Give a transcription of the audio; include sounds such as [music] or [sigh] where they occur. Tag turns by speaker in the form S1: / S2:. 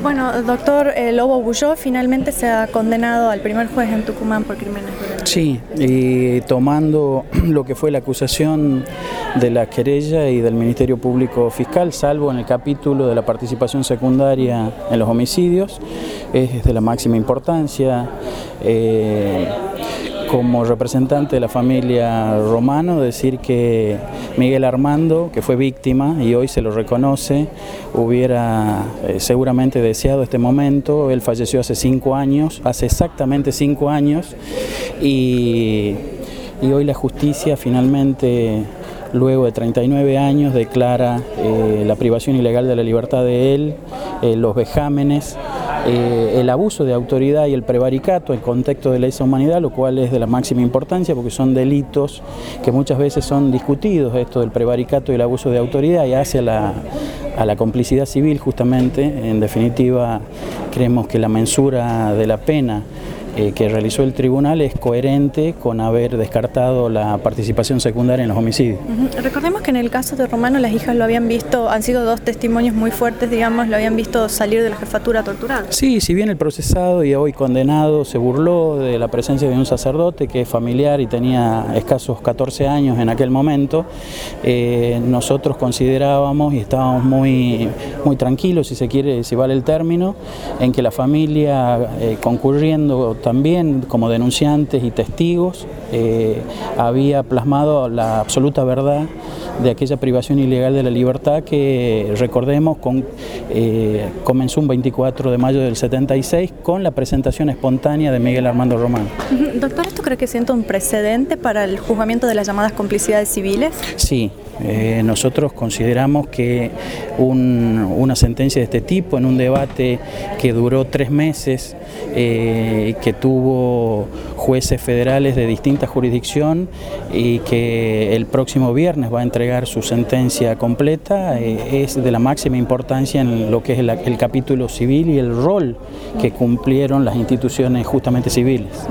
S1: Bueno, doctor eh, Lobo Bulló finalmente se ha condenado al primer juez en Tucumán por crímenes.
S2: Sí, y tomando [clears throat] lo que fue la acusación de la querella y del Ministerio Público Fiscal, salvo en el capítulo de la participación secundaria en los homicidios, es de la máxima importancia. Eh, como representante de la familia Romano, decir que Miguel Armando, que fue víctima y hoy se lo reconoce, hubiera eh, seguramente deseado este momento. Él falleció hace cinco años, hace exactamente cinco años, y, hoy la justicia finalmente luego de 39 años declara eh, la privación ilegal de la libertad de él, eh, los vejámenes eh, el abuso de autoridad y el prevaricato en contexto de lesa humanidad, lo cual es de la máxima importancia porque son delitos que muchas veces son discutidos, esto del prevaricato y el abuso de autoridad y hace a la, a la complicidad civil justamente. En definitiva, creemos que la mensura de la pena eh, que realizó el tribunal es coherente con haber descartado la participación secundaria en los homicidios.
S1: Recordemos que en el caso de Romano las hijas lo habían visto, han sido dos testimonios muy fuertes, digamos, lo habían visto salir de la jefatura torturado.
S2: Sí, si bien el procesado y hoy condenado se burló de la presencia de un sacerdote que es familiar y tenía escasos 14 años en aquel momento, eh, nosotros considerábamos y estábamos muy, muy tranquilos, si se quiere, si vale el término, en que la familia eh, concurriendo también como denunciantes y testigos eh, había plasmado la absoluta verdad de aquella privación ilegal de la libertad que recordemos con, eh, comenzó un 24 de mayo del 76 con la presentación espontánea de Miguel Armando Román.
S1: Doctor, ¿esto cree que sienta un precedente para el juzgamiento de las llamadas complicidades civiles?
S2: Sí, eh, nosotros consideramos que una sentencia de este tipo, en un debate que duró tres meses, eh, que tuvo jueces federales de distinta jurisdicción y que el próximo viernes va a entregar su sentencia completa, eh, es de la máxima importancia en lo que es el capítulo civil y el rol que cumplieron las instituciones justamente civiles.